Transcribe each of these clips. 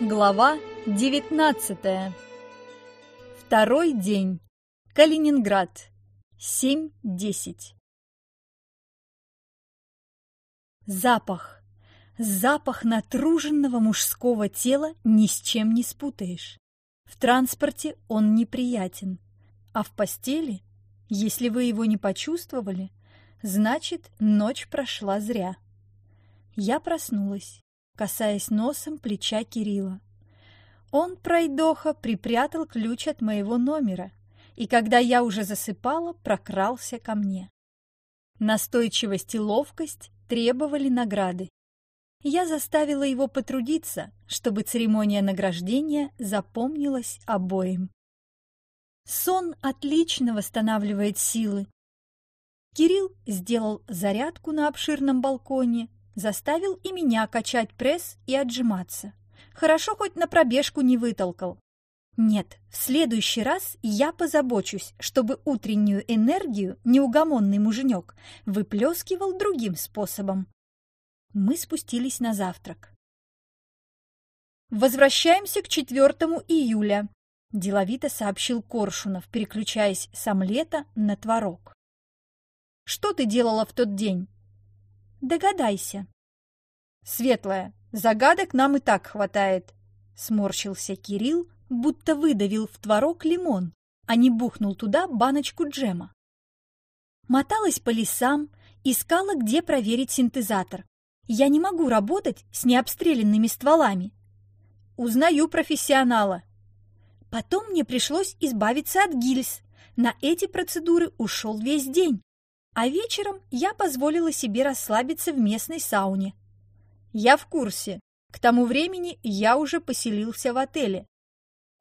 Глава 19 Второй день. Калининград. 7.10 Запах. Запах натруженного мужского тела ни с чем не спутаешь. В транспорте он неприятен, а в постели, если вы его не почувствовали, значит, ночь прошла зря. Я проснулась касаясь носом плеча Кирилла. Он, пройдоха, припрятал ключ от моего номера, и когда я уже засыпала, прокрался ко мне. Настойчивость и ловкость требовали награды. Я заставила его потрудиться, чтобы церемония награждения запомнилась обоим. Сон отлично восстанавливает силы. Кирилл сделал зарядку на обширном балконе, Заставил и меня качать пресс и отжиматься. Хорошо хоть на пробежку не вытолкал. Нет, в следующий раз я позабочусь, чтобы утреннюю энергию неугомонный муженек выплескивал другим способом. Мы спустились на завтрак. «Возвращаемся к 4 июля», – деловито сообщил Коршунов, переключаясь с омлета на творог. «Что ты делала в тот день?» Догадайся. Светлая, загадок нам и так хватает. Сморщился Кирилл, будто выдавил в творог лимон, а не бухнул туда баночку джема. Моталась по лесам, искала, где проверить синтезатор. Я не могу работать с необстрелянными стволами. Узнаю профессионала. Потом мне пришлось избавиться от гильз. На эти процедуры ушел весь день. А вечером я позволила себе расслабиться в местной сауне. Я в курсе. К тому времени я уже поселился в отеле.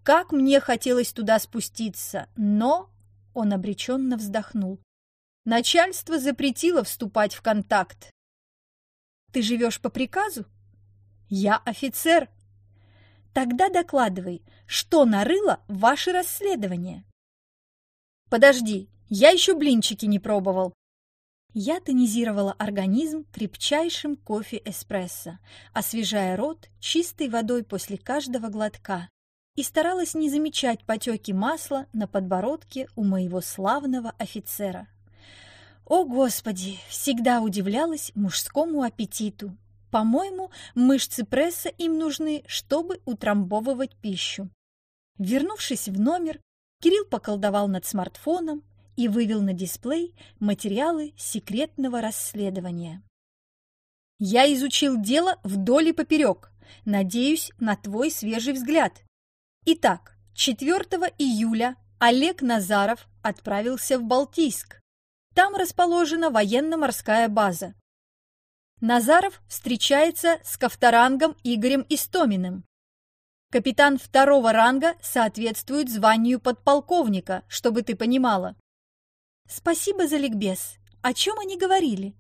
Как мне хотелось туда спуститься, но... Он обреченно вздохнул. Начальство запретило вступать в контакт. Ты живешь по приказу? Я офицер. Тогда докладывай, что нарыло ваше расследование. Подожди, я еще блинчики не пробовал. Я тонизировала организм крепчайшим кофе-эспрессо, освежая рот чистой водой после каждого глотка и старалась не замечать потеки масла на подбородке у моего славного офицера. О, Господи! Всегда удивлялась мужскому аппетиту. По-моему, мышцы пресса им нужны, чтобы утрамбовывать пищу. Вернувшись в номер, Кирилл поколдовал над смартфоном, и вывел на дисплей материалы секретного расследования. «Я изучил дело вдоль и поперек. Надеюсь на твой свежий взгляд. Итак, 4 июля Олег Назаров отправился в Балтийск. Там расположена военно-морская база. Назаров встречается с Ковторангом Игорем Истоминым. Капитан второго ранга соответствует званию подполковника, чтобы ты понимала. Спасибо за ликбез. О чем они говорили?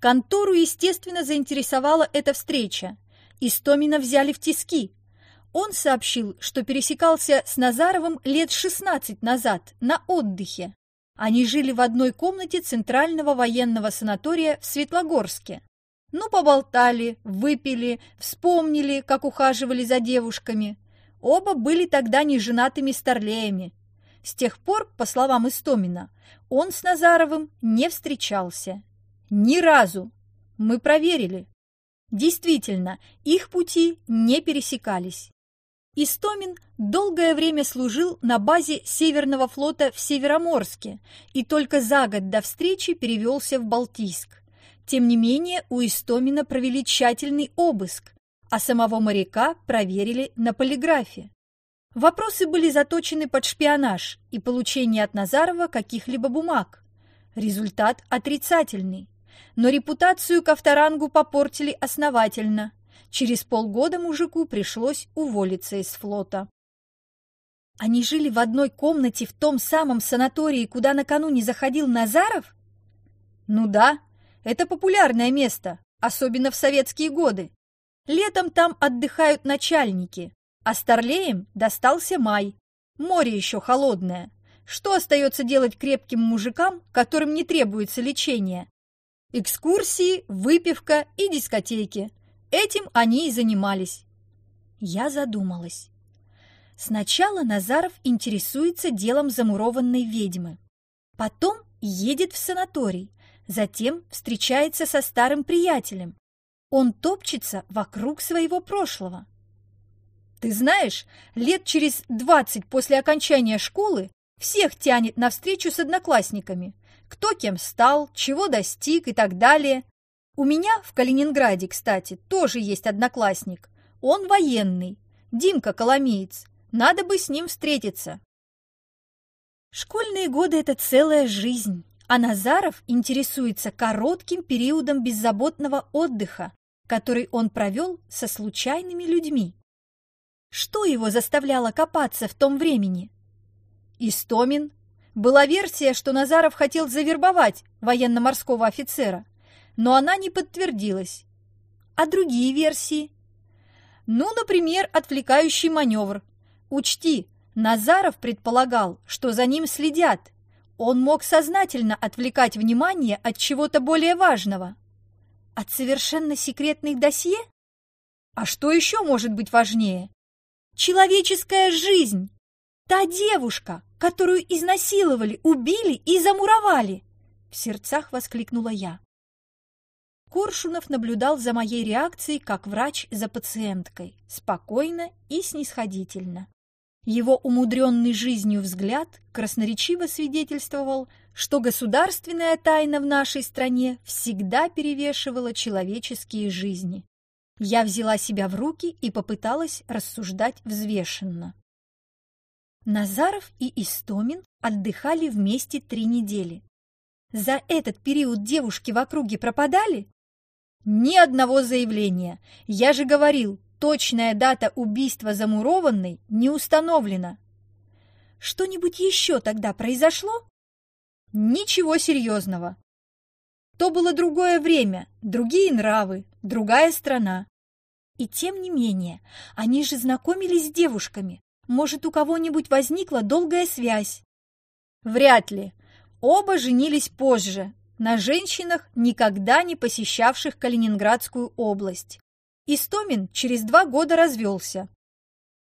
Контору, естественно, заинтересовала эта встреча. Истомина взяли в тиски. Он сообщил, что пересекался с Назаровым лет 16 назад на отдыхе. Они жили в одной комнате Центрального военного санатория в Светлогорске. Ну, поболтали, выпили, вспомнили, как ухаживали за девушками. Оба были тогда неженатыми старлеями, с тех пор, по словам Истомина, он с Назаровым не встречался. Ни разу. Мы проверили. Действительно, их пути не пересекались. Истомин долгое время служил на базе Северного флота в Североморске и только за год до встречи перевелся в Балтийск. Тем не менее, у Истомина провели тщательный обыск, а самого моряка проверили на полиграфе. Вопросы были заточены под шпионаж и получение от Назарова каких-либо бумаг. Результат отрицательный. Но репутацию Ковторангу попортили основательно. Через полгода мужику пришлось уволиться из флота. Они жили в одной комнате в том самом санатории, куда накануне заходил Назаров? Ну да, это популярное место, особенно в советские годы. Летом там отдыхают начальники, а старлеям достался май. Море еще холодное. Что остается делать крепким мужикам, которым не требуется лечение? Экскурсии, выпивка и дискотеки. Этим они и занимались. Я задумалась. Сначала Назаров интересуется делом замурованной ведьмы. Потом едет в санаторий, затем встречается со старым приятелем. Он топчется вокруг своего прошлого. Ты знаешь, лет через двадцать после окончания школы всех тянет на встречу с одноклассниками. Кто кем стал, чего достиг и так далее. У меня в Калининграде, кстати, тоже есть одноклассник. Он военный, Димка Коломеец. Надо бы с ним встретиться. Школьные годы – это целая жизнь, а Назаров интересуется коротким периодом беззаботного отдыха, который он провел со случайными людьми. Что его заставляло копаться в том времени? Истомин. Была версия, что Назаров хотел завербовать военно-морского офицера, но она не подтвердилась. А другие версии? Ну, например, отвлекающий маневр. Учти, Назаров предполагал, что за ним следят. Он мог сознательно отвлекать внимание от чего-то более важного. От совершенно секретных досье? А что еще может быть важнее? Человеческая жизнь! Та девушка, которую изнасиловали, убили и замуровали!» В сердцах воскликнула я. Коршунов наблюдал за моей реакцией как врач за пациенткой, спокойно и снисходительно. Его умудренный жизнью взгляд красноречиво свидетельствовал, что государственная тайна в нашей стране всегда перевешивала человеческие жизни. Я взяла себя в руки и попыталась рассуждать взвешенно. Назаров и Истомин отдыхали вместе три недели. За этот период девушки в округе пропадали? Ни одного заявления. Я же говорил, точная дата убийства замурованной не установлена. Что-нибудь еще тогда произошло? Ничего серьезного. То было другое время, другие нравы, другая страна. И тем не менее, они же знакомились с девушками. Может, у кого-нибудь возникла долгая связь? Вряд ли. Оба женились позже, на женщинах, никогда не посещавших Калининградскую область. Истомин через два года развелся.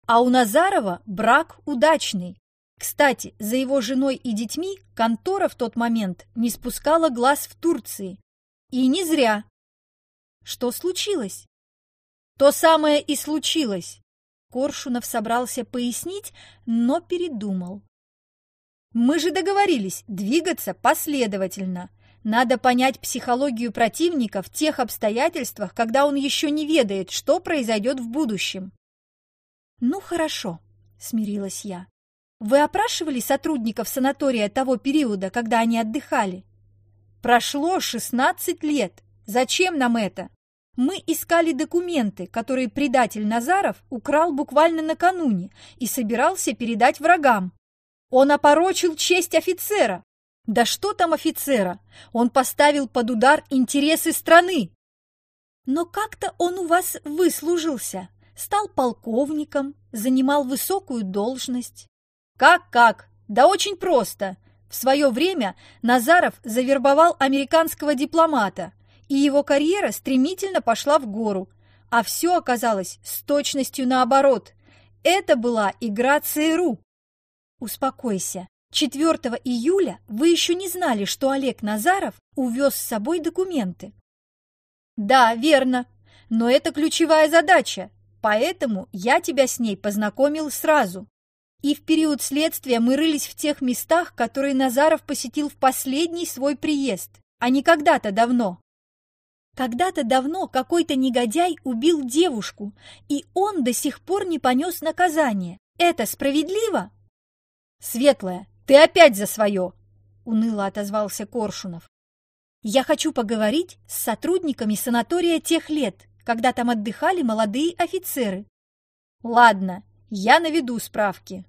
А у Назарова брак удачный. Кстати, за его женой и детьми контора в тот момент не спускала глаз в Турции. И не зря. Что случилось? То самое и случилось. Коршунов собрался пояснить, но передумал. Мы же договорились двигаться последовательно. Надо понять психологию противника в тех обстоятельствах, когда он еще не ведает, что произойдет в будущем. Ну хорошо, смирилась я. Вы опрашивали сотрудников санатория того периода, когда они отдыхали? Прошло 16 лет. Зачем нам это? Мы искали документы, которые предатель Назаров украл буквально накануне и собирался передать врагам. Он опорочил честь офицера. Да что там офицера? Он поставил под удар интересы страны. Но как-то он у вас выслужился, стал полковником, занимал высокую должность. Как-как? Да очень просто. В свое время Назаров завербовал американского дипломата, и его карьера стремительно пошла в гору. А все оказалось с точностью наоборот. Это была игра ЦРУ. Успокойся. 4 июля вы еще не знали, что Олег Назаров увез с собой документы. Да, верно. Но это ключевая задача, поэтому я тебя с ней познакомил сразу. И в период следствия мы рылись в тех местах, которые Назаров посетил в последний свой приезд, а не когда-то давно. Когда-то давно какой-то негодяй убил девушку, и он до сих пор не понес наказание. Это справедливо? Светлая, ты опять за свое! Уныло отозвался Коршунов. Я хочу поговорить с сотрудниками санатория тех лет, когда там отдыхали молодые офицеры. Ладно, я наведу справки.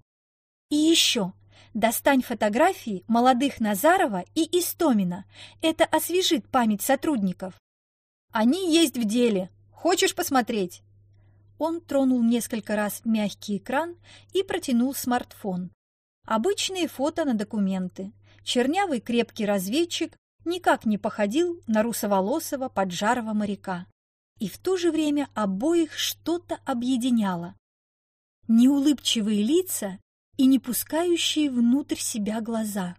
И еще, достань фотографии молодых Назарова и Истомина. Это освежит память сотрудников. Они есть в деле. Хочешь посмотреть?» Он тронул несколько раз мягкий экран и протянул смартфон. Обычные фото на документы. Чернявый крепкий разведчик никак не походил на русоволосого поджарого моряка. и в то же время обоих что-то объединяло. Неулыбчивые лица и не пускающие внутрь себя глаза.